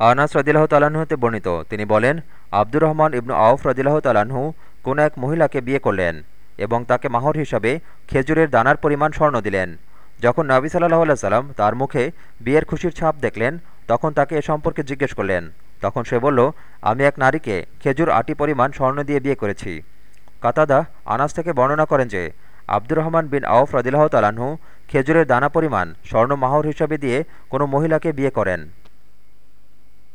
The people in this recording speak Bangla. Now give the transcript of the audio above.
আনাস রদিল্লাহ তালাহুতে বর্ণিত। তিনি বলেন, আব্দুর রহমান ইবনু আউফ রদিল্লাহ তালাহু কোন এক মহিলাকে বিয়ে করলেন এবং তাকে মাহর হিসাবে খেজুরের দানার পরিমাণ স্বর্ণ দিলেন। যখন নবী সাল্লাহ আল্লাহ সাল্লাম তার মুখে বিয়ের খুশির ছাপ দেখলেন, তখন তাকে এ সম্পর্কে জিজ্ঞেস করলেন। তখন সে বলল, আমি এক নারীকে খেজুর আটি পরিমাণ স্বর্ণ দিয়ে বিয়ে করেছি। কাতাদা আনাস থেকে বর্ণনা করেন যে, আব্দুর রহমান বিন আউফ রদিল্লাহ তালাহু খেজুরের দানা পরিমাণ স্বর্ণ মাহর হিসাবে দিয়ে কোনো মহিলাকে বিয়ে করেন।